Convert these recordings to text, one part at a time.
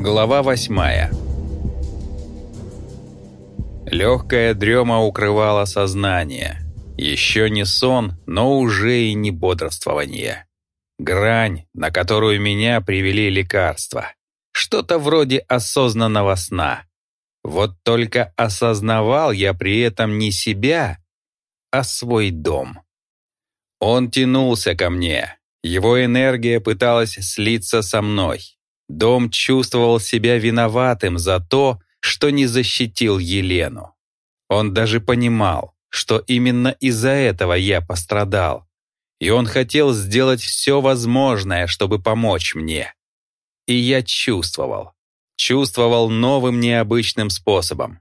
Глава восьмая Легкая дрема укрывала сознание. Еще не сон, но уже и не бодрствование. Грань, на которую меня привели лекарства. Что-то вроде осознанного сна. Вот только осознавал я при этом не себя, а свой дом. Он тянулся ко мне. Его энергия пыталась слиться со мной. Дом чувствовал себя виноватым за то, что не защитил Елену. Он даже понимал, что именно из-за этого я пострадал, и он хотел сделать все возможное, чтобы помочь мне. И я чувствовал, чувствовал новым необычным способом.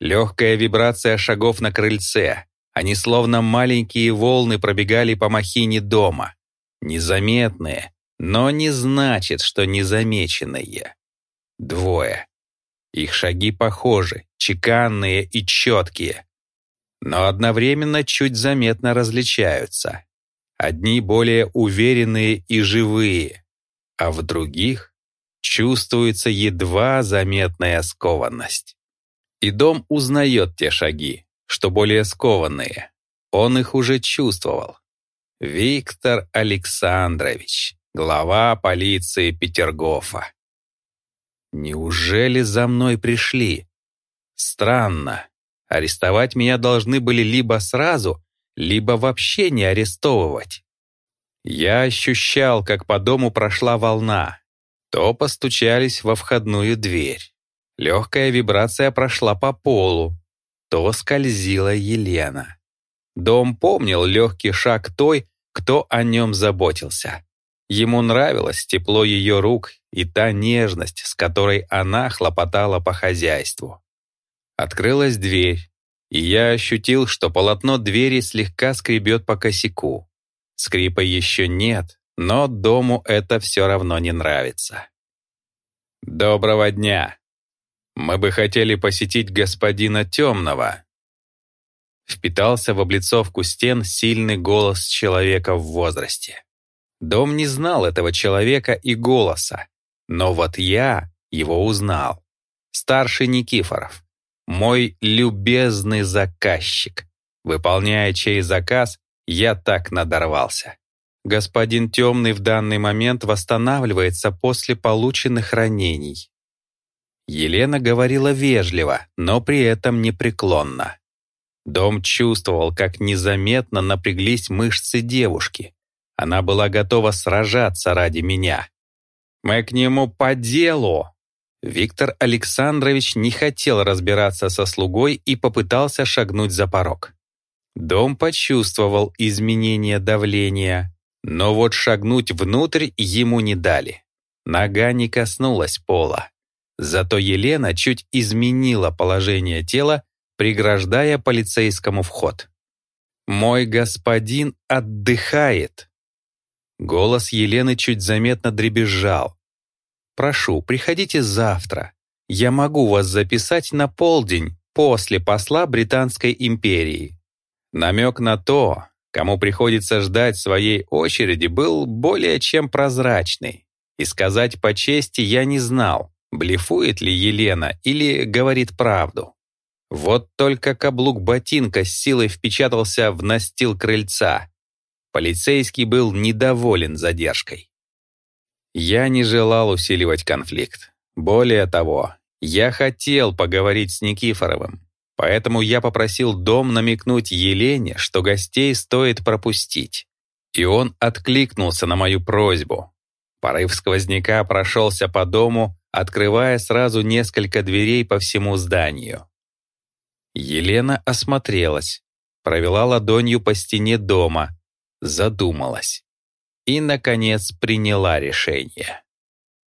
Легкая вибрация шагов на крыльце, они словно маленькие волны пробегали по махине дома. Незаметные, но не значит, что незамеченные. Двое. Их шаги похожи, чеканные и четкие, но одновременно чуть заметно различаются. Одни более уверенные и живые, а в других чувствуется едва заметная скованность. И дом узнает те шаги, что более скованные. Он их уже чувствовал. Виктор Александрович, глава полиции Петергофа. Неужели за мной пришли? Странно. Арестовать меня должны были либо сразу, либо вообще не арестовывать. Я ощущал, как по дому прошла волна. То постучались во входную дверь. Легкая вибрация прошла по полу. То скользила Елена. Дом помнил легкий шаг той, кто о нем заботился. Ему нравилось тепло ее рук и та нежность, с которой она хлопотала по хозяйству. Открылась дверь, и я ощутил, что полотно двери слегка скребет по косяку. Скрипа еще нет, но дому это все равно не нравится. «Доброго дня! Мы бы хотели посетить господина Темного». Впитался в облицовку стен сильный голос человека в возрасте. Дом не знал этого человека и голоса, но вот я его узнал. Старший Никифоров, мой любезный заказчик. Выполняя чей заказ, я так надорвался. Господин Темный в данный момент восстанавливается после полученных ранений. Елена говорила вежливо, но при этом непреклонно. Дом чувствовал, как незаметно напряглись мышцы девушки, она была готова сражаться ради меня. Мы к нему по делу. Виктор Александрович не хотел разбираться со слугой и попытался шагнуть за порог. Дом почувствовал изменение давления, но вот шагнуть внутрь ему не дали. Нога не коснулась пола. Зато Елена чуть изменила положение тела, преграждая полицейскому вход. «Мой господин отдыхает», Голос Елены чуть заметно дребезжал. «Прошу, приходите завтра. Я могу вас записать на полдень после посла Британской империи». Намек на то, кому приходится ждать своей очереди, был более чем прозрачный. И сказать по чести я не знал, блефует ли Елена или говорит правду. Вот только каблук ботинка с силой впечатался в настил крыльца, Полицейский был недоволен задержкой. Я не желал усиливать конфликт. Более того, я хотел поговорить с Никифоровым, поэтому я попросил дом намекнуть Елене, что гостей стоит пропустить. И он откликнулся на мою просьбу. Порыв сквозняка прошелся по дому, открывая сразу несколько дверей по всему зданию. Елена осмотрелась, провела ладонью по стене дома, задумалась и, наконец, приняла решение.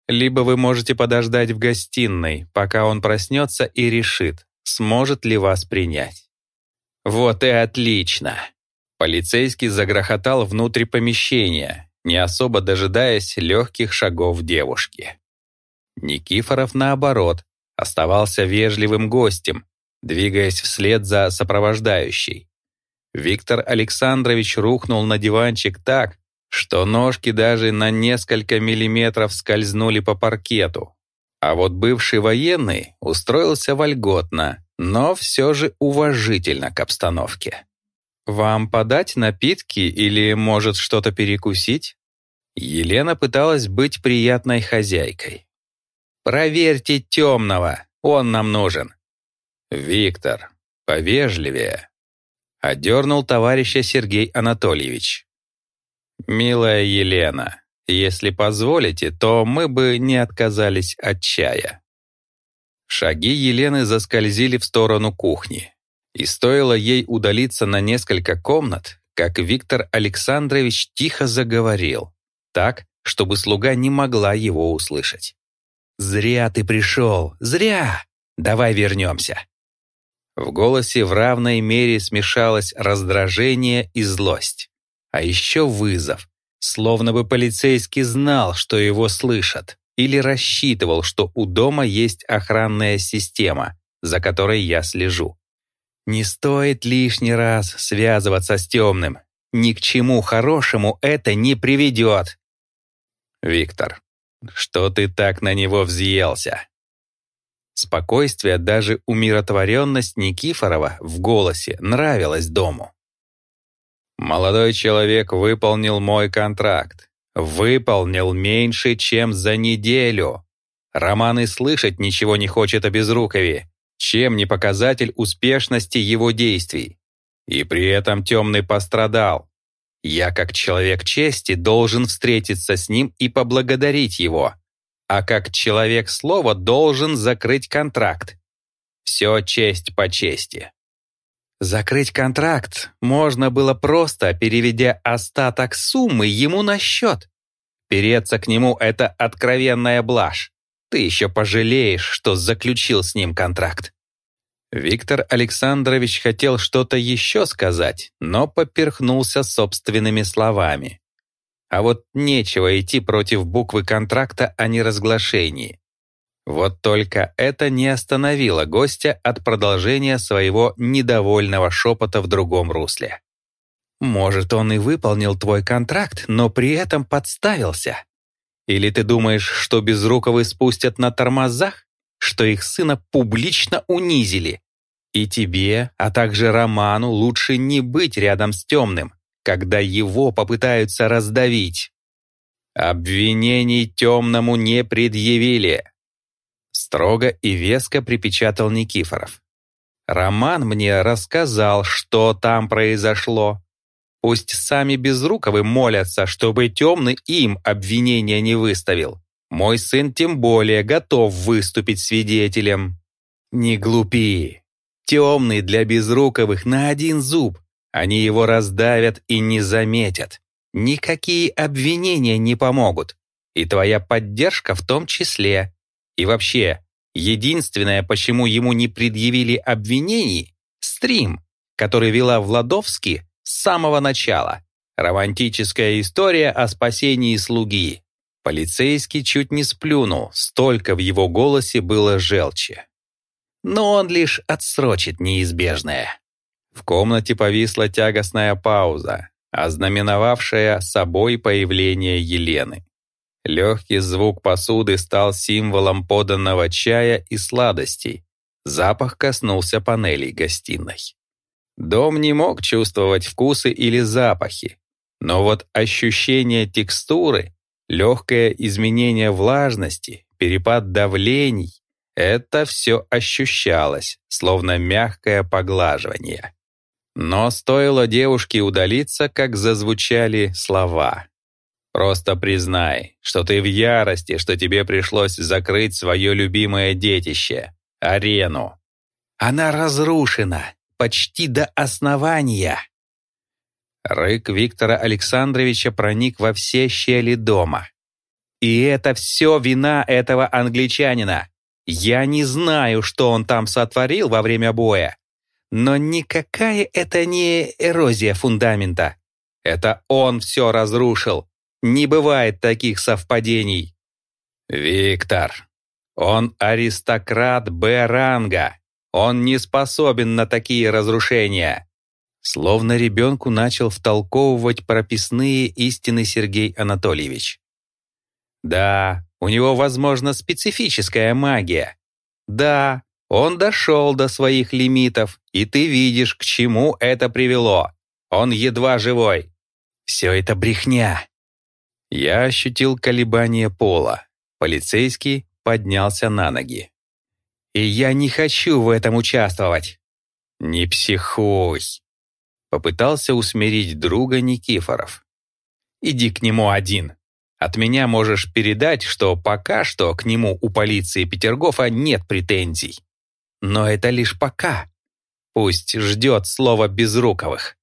Либо вы можете подождать в гостиной, пока он проснется и решит, сможет ли вас принять. Вот и отлично. Полицейский загрохотал внутрь помещения, не особо дожидаясь легких шагов девушки. Никифоров, наоборот, оставался вежливым гостем, двигаясь вслед за сопровождающей. Виктор Александрович рухнул на диванчик так, что ножки даже на несколько миллиметров скользнули по паркету, А вот бывший военный устроился вольготно, но все же уважительно к обстановке. «Вам подать напитки или, может, что-то перекусить?» Елена пыталась быть приятной хозяйкой. «Проверьте темного, он нам нужен». «Виктор, повежливее», — одернул товарища Сергей Анатольевич. «Милая Елена, если позволите, то мы бы не отказались от чая». Шаги Елены заскользили в сторону кухни. И стоило ей удалиться на несколько комнат, как Виктор Александрович тихо заговорил, так, чтобы слуга не могла его услышать. «Зря ты пришел, зря! Давай вернемся!» В голосе в равной мере смешалось раздражение и злость, а еще вызов, словно бы полицейский знал, что его слышат, или рассчитывал, что у дома есть охранная система, за которой я слежу. Не стоит лишний раз связываться с темным. Ни к чему хорошему это не приведет. Виктор, что ты так на него взъелся? Спокойствие, даже умиротворенность Никифорова в голосе нравилось дому. Молодой человек выполнил мой контракт. Выполнил меньше, чем за неделю. Роман и слышать ничего не хочет о Безрукове чем не показатель успешности его действий. И при этом темный пострадал. Я, как человек чести, должен встретиться с ним и поблагодарить его. А как человек слова должен закрыть контракт. Все честь по чести. Закрыть контракт можно было просто, переведя остаток суммы ему на счет. Переться к нему — это откровенная блажь. Ты еще пожалеешь, что заключил с ним контракт. Виктор Александрович хотел что-то еще сказать, но поперхнулся собственными словами. А вот нечего идти против буквы контракта о неразглашении. Вот только это не остановило гостя от продолжения своего недовольного шепота в другом русле. «Может, он и выполнил твой контракт, но при этом подставился. Или ты думаешь, что Безруковы спустят на тормозах, что их сына публично унизили? И тебе, а также Роману лучше не быть рядом с темным, когда его попытаются раздавить. Обвинений темному не предъявили. Строго и веско припечатал Никифоров. Роман мне рассказал, что там произошло. Пусть сами Безруковы молятся, чтобы темный им обвинения не выставил. Мой сын тем более готов выступить свидетелем. Не глупи. Темный для Безруковых на один зуб. Они его раздавят и не заметят. Никакие обвинения не помогут. И твоя поддержка в том числе. И вообще, единственное, почему ему не предъявили обвинений — стрим, который вела Владовский с самого начала. Романтическая история о спасении слуги. Полицейский чуть не сплюнул, столько в его голосе было желчи. Но он лишь отсрочит неизбежное. В комнате повисла тягостная пауза, ознаменовавшая собой появление Елены. Легкий звук посуды стал символом поданного чая и сладостей. Запах коснулся панелей гостиной. Дом не мог чувствовать вкусы или запахи, но вот ощущение текстуры, легкое изменение влажности, перепад давлений — это все ощущалось, словно мягкое поглаживание. Но стоило девушке удалиться, как зазвучали слова. «Просто признай, что ты в ярости, что тебе пришлось закрыть свое любимое детище — арену. Она разрушена, почти до основания. Рык Виктора Александровича проник во все щели дома. И это все вина этого англичанина. Я не знаю, что он там сотворил во время боя, но никакая это не эрозия фундамента. Это он все разрушил. Не бывает таких совпадений. Виктор, он аристократ Б-ранга. Он не способен на такие разрушения. Словно ребенку начал втолковывать прописные истины Сергей Анатольевич. Да, у него, возможно, специфическая магия. Да, он дошел до своих лимитов, и ты видишь, к чему это привело. Он едва живой. Все это брехня. Я ощутил колебание пола. Полицейский поднялся на ноги. И я не хочу в этом участвовать. Не психуй. Попытался усмирить друга Никифоров. Иди к нему один. От меня можешь передать, что пока что к нему у полиции Петергофа нет претензий. Но это лишь пока. Пусть ждет слова Безруковых.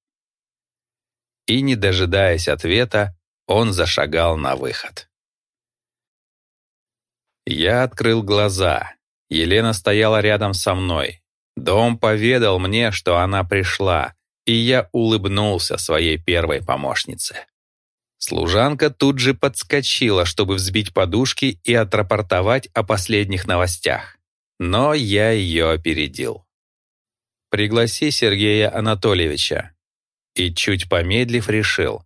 И, не дожидаясь ответа, он зашагал на выход. Я открыл глаза. Елена стояла рядом со мной. Дом поведал мне, что она пришла, и я улыбнулся своей первой помощнице. Служанка тут же подскочила, чтобы взбить подушки и отрапортовать о последних новостях. Но я ее опередил. «Пригласи Сергея Анатольевича». И чуть помедлив решил.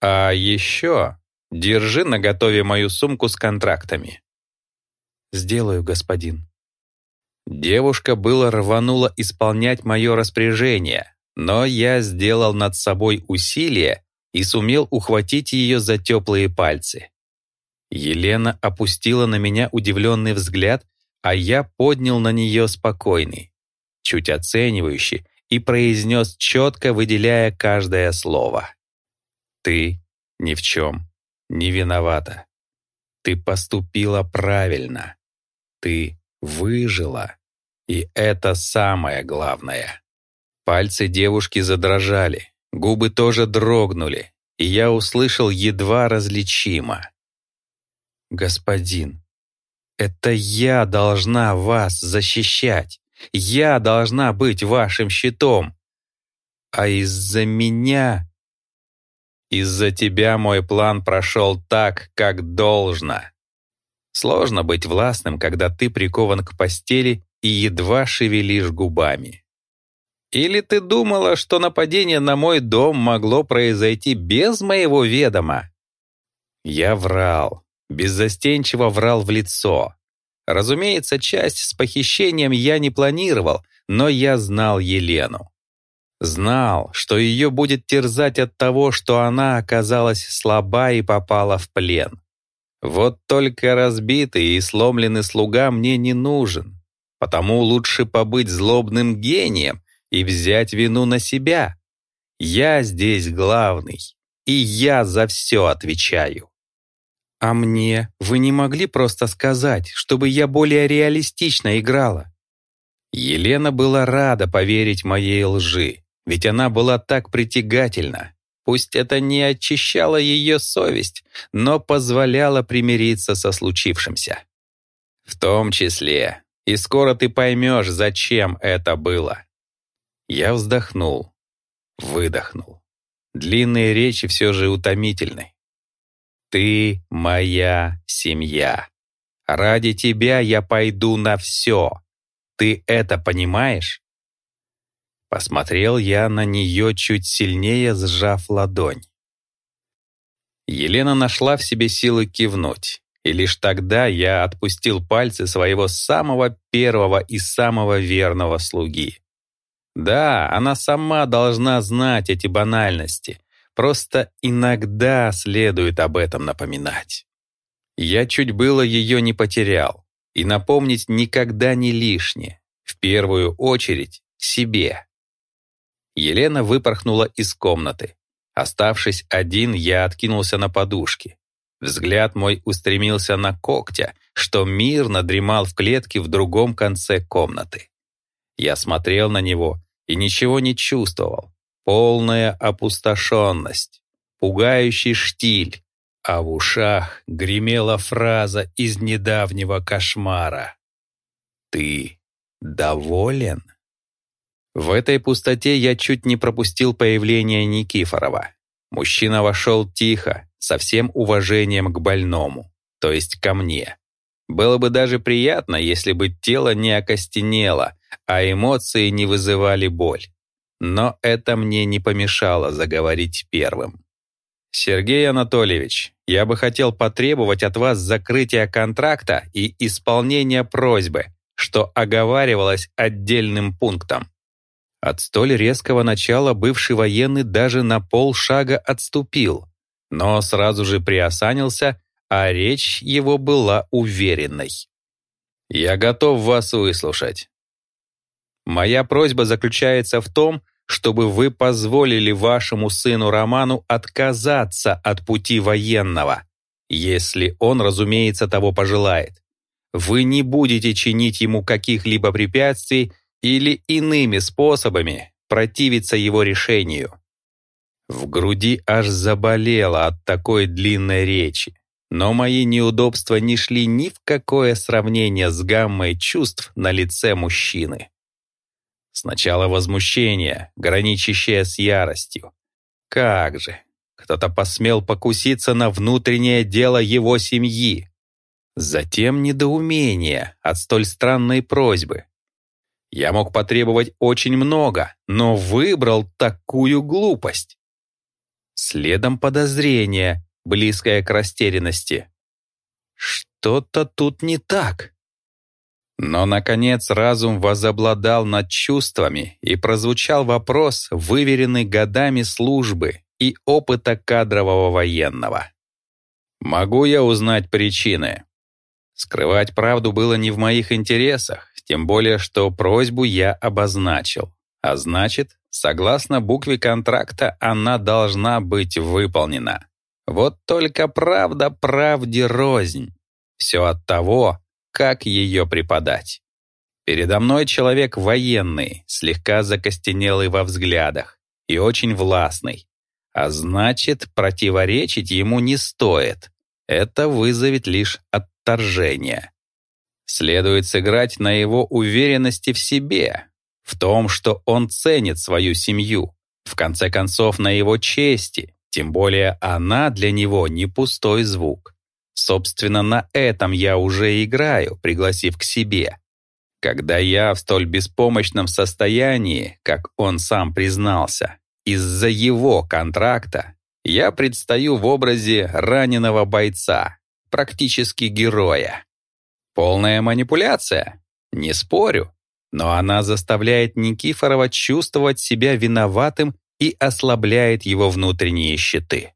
«А еще держи наготове мою сумку с контрактами». «Сделаю, господин». Девушка было рванула исполнять мое распоряжение, но я сделал над собой усилие и сумел ухватить ее за теплые пальцы. Елена опустила на меня удивленный взгляд, а я поднял на нее спокойный, чуть оценивающий, и произнес четко, выделяя каждое слово. «Ты ни в чем не виновата. Ты поступила правильно. Ты выжила. И это самое главное». Пальцы девушки задрожали, Губы тоже дрогнули, и я услышал едва различимо. «Господин, это я должна вас защищать. Я должна быть вашим щитом. А из-за меня... Из-за тебя мой план прошел так, как должно. Сложно быть властным, когда ты прикован к постели и едва шевелишь губами. Или ты думала, что нападение на мой дом могло произойти без моего ведома? Я врал, беззастенчиво врал в лицо. Разумеется, часть с похищением я не планировал, но я знал Елену. Знал, что ее будет терзать от того, что она оказалась слаба и попала в плен. Вот только разбитый и сломленный слуга мне не нужен. Потому лучше побыть злобным гением, и взять вину на себя. Я здесь главный, и я за все отвечаю. А мне вы не могли просто сказать, чтобы я более реалистично играла? Елена была рада поверить моей лжи, ведь она была так притягательна. Пусть это не очищало ее совесть, но позволяло примириться со случившимся. В том числе, и скоро ты поймешь, зачем это было. Я вздохнул, выдохнул. Длинные речи все же утомительны. Ты моя семья. Ради тебя я пойду на все. Ты это понимаешь? Посмотрел я на нее чуть сильнее, сжав ладонь. Елена нашла в себе силы кивнуть, и лишь тогда я отпустил пальцы своего самого первого и самого верного слуги. Да, она сама должна знать эти банальности. Просто иногда следует об этом напоминать. Я чуть было ее не потерял. И напомнить никогда не лишнее. В первую очередь себе. Елена выпорхнула из комнаты. Оставшись один, я откинулся на подушки. Взгляд мой устремился на когтя, что мирно дремал в клетке в другом конце комнаты. Я смотрел на него и ничего не чувствовал. Полная опустошенность, пугающий штиль, а в ушах гремела фраза из недавнего кошмара. «Ты доволен?» В этой пустоте я чуть не пропустил появление Никифорова. Мужчина вошел тихо, со всем уважением к больному, то есть ко мне. Было бы даже приятно, если бы тело не окостенело, а эмоции не вызывали боль. Но это мне не помешало заговорить первым. Сергей Анатольевич, я бы хотел потребовать от вас закрытия контракта и исполнения просьбы, что оговаривалось отдельным пунктом. От столь резкого начала бывший военный даже на полшага отступил, но сразу же приосанился, а речь его была уверенной. «Я готов вас выслушать. Моя просьба заключается в том, чтобы вы позволили вашему сыну Роману отказаться от пути военного, если он, разумеется, того пожелает. Вы не будете чинить ему каких-либо препятствий или иными способами противиться его решению. В груди аж заболело от такой длинной речи, но мои неудобства не шли ни в какое сравнение с гаммой чувств на лице мужчины. Сначала возмущение, граничащее с яростью. Как же, кто-то посмел покуситься на внутреннее дело его семьи. Затем недоумение от столь странной просьбы. Я мог потребовать очень много, но выбрал такую глупость. Следом подозрение, близкое к растерянности. Что-то тут не так. Но, наконец, разум возобладал над чувствами, и прозвучал вопрос, выверенный годами службы и опыта кадрового военного. «Могу я узнать причины?» Скрывать правду было не в моих интересах, тем более, что просьбу я обозначил. А значит, согласно букве контракта, она должна быть выполнена. Вот только правда правде рознь. Все от того, как ее преподать. Передо мной человек военный, слегка закостенелый во взглядах и очень властный. А значит, противоречить ему не стоит. Это вызовет лишь отторжение. Следует сыграть на его уверенности в себе, в том, что он ценит свою семью, в конце концов на его чести, тем более она для него не пустой звук. Собственно, на этом я уже играю, пригласив к себе. Когда я в столь беспомощном состоянии, как он сам признался, из-за его контракта, я предстаю в образе раненого бойца, практически героя. Полная манипуляция, не спорю, но она заставляет Никифорова чувствовать себя виноватым и ослабляет его внутренние щиты.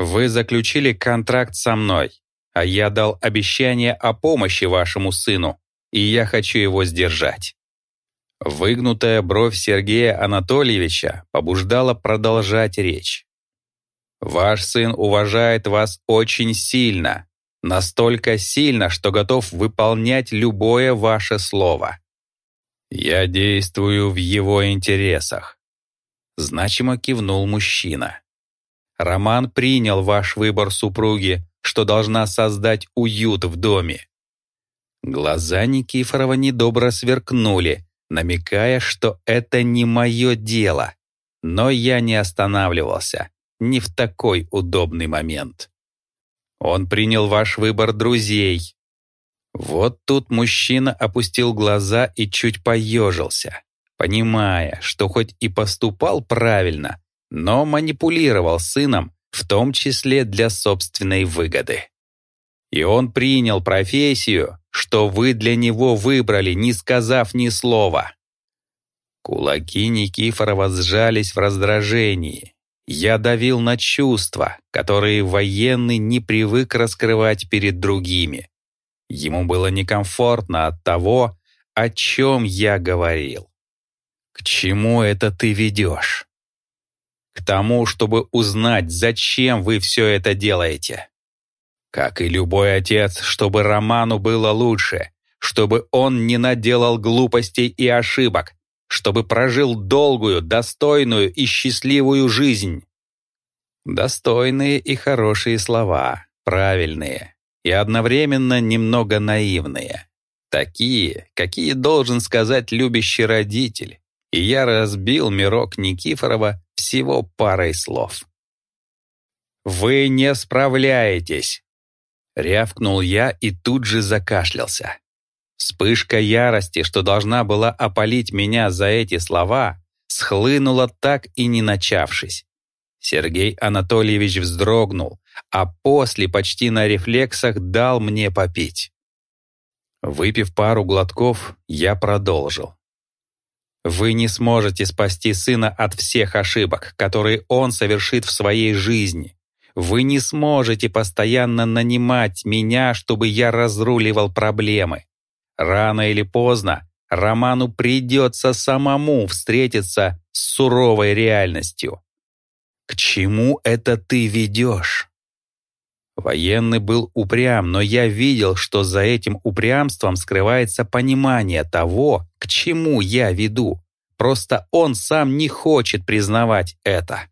Вы заключили контракт со мной, а я дал обещание о помощи вашему сыну, и я хочу его сдержать. Выгнутая бровь Сергея Анатольевича побуждала продолжать речь. Ваш сын уважает вас очень сильно, Настолько сильно, что готов выполнять любое ваше слово. Я действую в его интересах. Значимо кивнул мужчина. Роман принял ваш выбор супруги, что должна создать уют в доме. Глаза Никифорова недобро сверкнули, намекая, что это не мое дело. Но я не останавливался, не в такой удобный момент. Он принял ваш выбор друзей. Вот тут мужчина опустил глаза и чуть поежился, понимая, что хоть и поступал правильно, но манипулировал сыном, в том числе для собственной выгоды. И он принял профессию, что вы для него выбрали, не сказав ни слова. Кулаки Никифорова сжались в раздражении, я давил на чувства, которые военный не привык раскрывать перед другими. Ему было некомфортно от того, о чем я говорил. К чему это ты ведешь? К тому, чтобы узнать, зачем вы все это делаете. Как и любой отец, чтобы Роману было лучше, чтобы он не наделал глупостей и ошибок, чтобы прожил долгую, достойную и счастливую жизнь. Достойные и хорошие слова, правильные и одновременно немного наивные. Такие, какие должен сказать любящий родитель. И я разбил мирок Никифорова всего парой слов. «Вы не справляетесь!» Рявкнул я и тут же закашлялся. Вспышка ярости, что должна была опалить меня за эти слова, схлынула так и не начавшись. Сергей Анатольевич вздрогнул, а после почти на рефлексах дал мне попить. Выпив пару глотков, я продолжил. Вы не сможете спасти сына от всех ошибок, которые он совершит в своей жизни. Вы не сможете постоянно нанимать меня, чтобы я разруливал проблемы. Рано или поздно Роману придется самому встретиться с суровой реальностью. К чему это ты ведешь? Военный был упрям, но я видел, что за этим упрямством скрывается понимание того, к чему я веду. Просто он сам не хочет признавать это.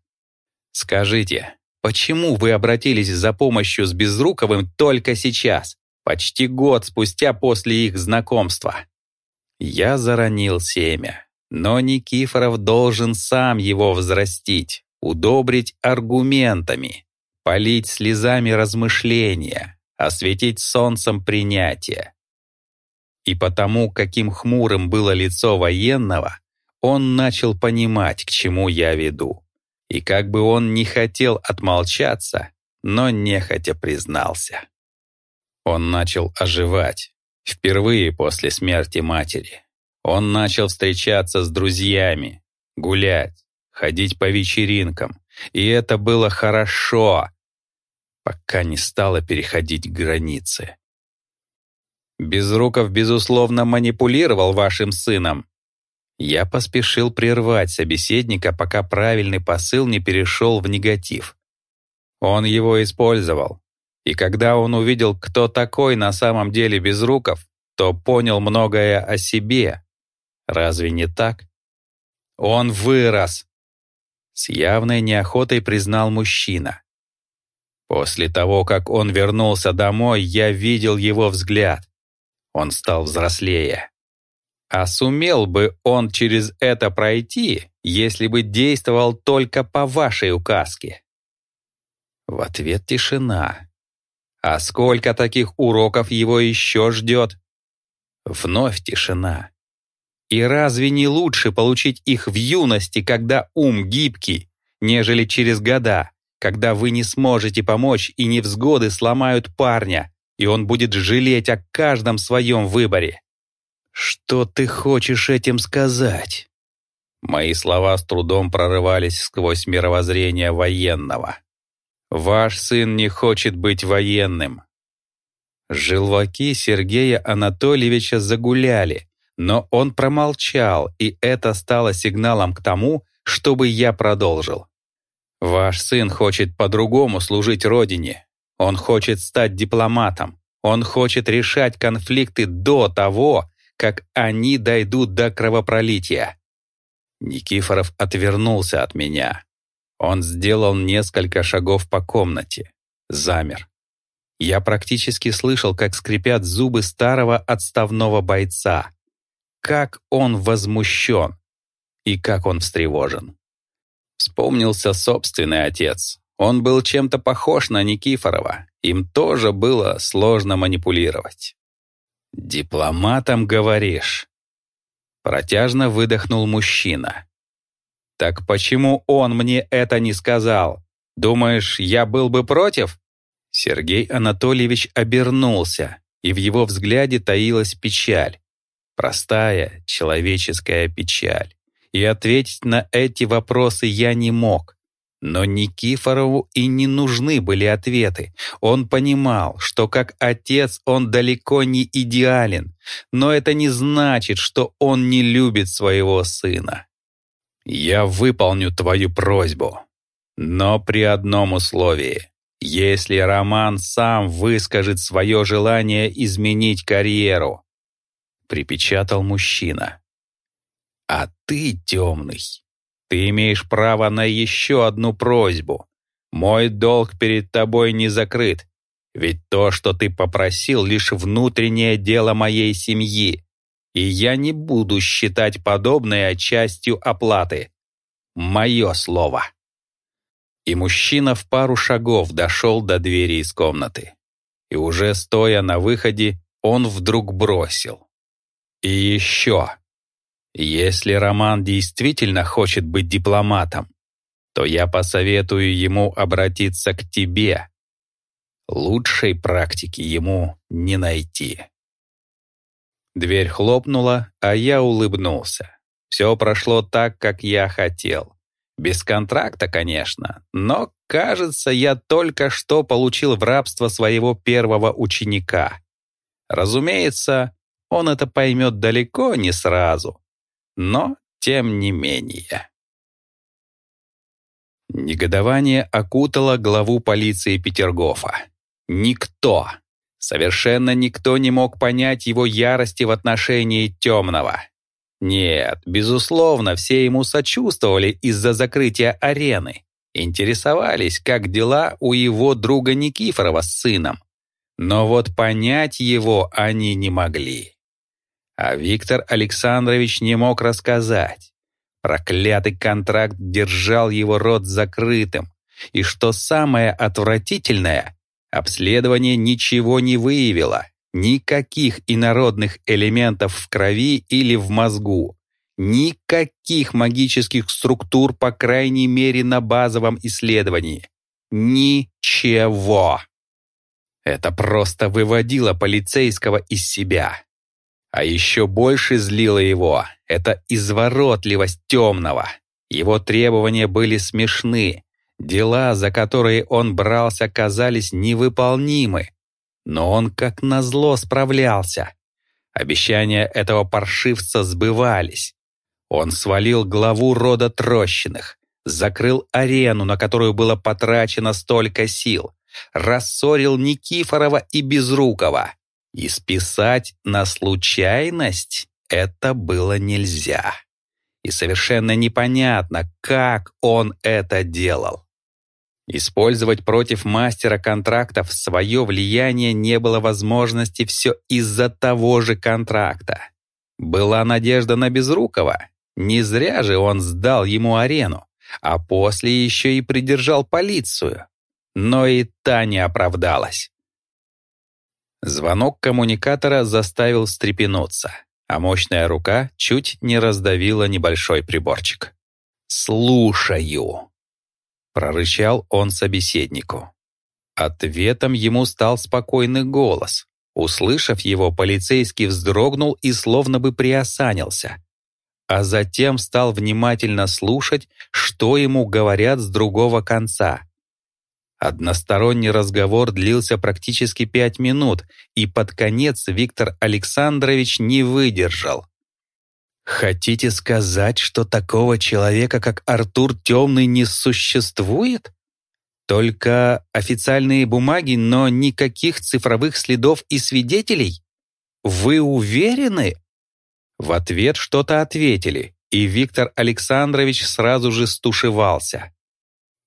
Скажите, почему вы обратились за помощью с Безруковым только сейчас, почти год спустя после их знакомства? Я заронил семя, но Никифоров должен сам его взрастить, удобрить аргументами, полить слезами размышления, осветить солнцем принятия. И потому, каким хмурым было лицо военного, он начал понимать, к чему я веду. И как бы он не хотел отмолчаться, но нехотя признался. Он начал оживать, впервые после смерти матери. Он начал встречаться с друзьями, гулять, ходить по вечеринкам. И это было хорошо, пока не стало переходить границы. Безруков, безусловно, манипулировал вашим сыном. Я поспешил прервать собеседника, пока правильный посыл не перешел в негатив. Он его использовал. И когда он увидел, кто такой на самом деле Безруков, то понял многое о себе. Разве не так? Он вырос. С явной неохотой признал мужчина. После того, как он вернулся домой, я видел его взгляд. Он стал взрослее. А сумел бы он через это пройти, если бы действовал только по вашей указке? В ответ тишина. А сколько таких уроков его еще ждет? Вновь тишина. И разве не лучше получить их в юности, когда ум гибкий, нежели через года, когда вы не сможете помочь и невзгоды сломают парня, и он будет жалеть о каждом своем выборе. Что ты хочешь этим сказать? Мои слова с трудом прорывались сквозь мировоззрение военного. Ваш сын не хочет быть военным. Желваки Сергея Анатольевича загуляли, но он промолчал, и это стало сигналом к тому, чтобы я продолжил. Ваш сын хочет по-другому служить родине. Он хочет стать дипломатом. Он хочет решать конфликты до того, как они дойдут до кровопролития. Никифоров отвернулся от меня. Он сделал несколько шагов по комнате. Замер. Я практически слышал, как скрипят зубы старого отставного бойца. Как он возмущен и как он встревожен. Вспомнился собственный отец. Он был чем-то похож на Никифорова. Им тоже было сложно манипулировать. «Дипломатом, говоришь?» Протяжно выдохнул мужчина. «Так почему он мне это не сказал? Думаешь, я был бы против?» Сергей Анатольевич обернулся, и в его взгляде таилась печаль. Простая человеческая печаль и ответить на эти вопросы я не мог. Но Никифорову и не нужны были ответы. Он понимал, что как отец он далеко не идеален, но это не значит, что он не любит своего сына. «Я выполню твою просьбу, но при одном условии. Если Роман сам выскажет свое желание изменить карьеру», — припечатал мужчина. А ты, темный, ты имеешь право на еще одну просьбу. Мой долг перед тобой не закрыт, ведь то, что ты попросил, лишь внутреннее дело моей семьи, и я не буду считать подобное частью оплаты. Мое слово. И мужчина в пару шагов дошел до двери из комнаты. И уже стоя на выходе, он вдруг бросил. И еще. Если Роман действительно хочет быть дипломатом, то я посоветую ему обратиться к тебе. Лучшей практики ему не найти. Дверь хлопнула, а я улыбнулся. Все прошло так, как я хотел. Без контракта, конечно, но, кажется, я только что получил в рабство своего первого ученика. Разумеется, он это поймет далеко не сразу, но тем не менее. Негодование окутало главу полиции Петергофа. Никто, совершенно никто не мог понять его ярости в отношении темного. Нет, безусловно, все ему сочувствовали из-за закрытия арены, интересовались, как дела у его друга Никифорова с сыном. Но вот понять его они не могли. А Виктор Александрович не мог рассказать. Проклятый контракт держал его рот закрытым. И что самое отвратительное, обследование ничего не выявило. Никаких инородных элементов в крови или в мозгу. Никаких магических структур, по крайней мере, на базовом исследовании. Ничего. Это просто выводило полицейского из себя. А еще больше злило его эта изворотливость темного. Его требования были смешны. Дела, за которые он брался, казались невыполнимы. Но он как назло справлялся. Обещания этого паршивца сбывались. Он свалил главу рода Трощиных, закрыл арену, на которую было потрачено столько сил, рассорил Никифорова и Безрукова, и списать на случайность это было нельзя. И совершенно непонятно, как он это делал. Использовать против мастера контрактов свое влияние не было возможности все из-за того же контракта. Была надежда на Безрукова. Не зря же он сдал ему арену, а после еще и придержал полицию. Но и та не оправдалась. Звонок коммуникатора заставил встрепенуться, а мощная рука чуть не раздавила небольшой приборчик. «Слушаю», — прорычал он собеседнику. Ответом ему стал спокойный голос. Услышав его, полицейский вздрогнул и словно бы приосанился. А затем стал внимательно слушать, что ему говорят с другого конца. Односторонний разговор длился практически пять минут, и под конец Виктор Александрович не выдержал. «Хотите сказать, что такого человека, как Артур Темный, не существует? Только официальные бумаги, но никаких цифровых следов и свидетелей? Вы уверены?» В ответ что-то ответили, и Виктор Александрович сразу же стушевался.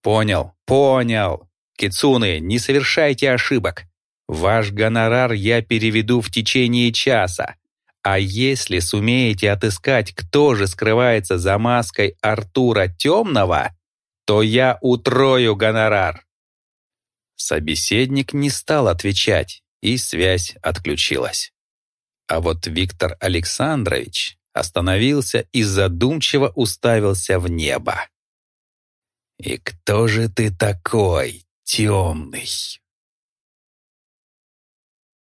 «Понял, понял. Кицуны, не совершайте ошибок. Ваш гонорар я переведу в течение часа. А если сумеете отыскать, кто же скрывается за маской Артура Темного, то я утрою гонорар. Собеседник не стал отвечать, и связь отключилась. А вот Виктор Александрович остановился и задумчиво уставился в небо. «И кто же ты такой, темный.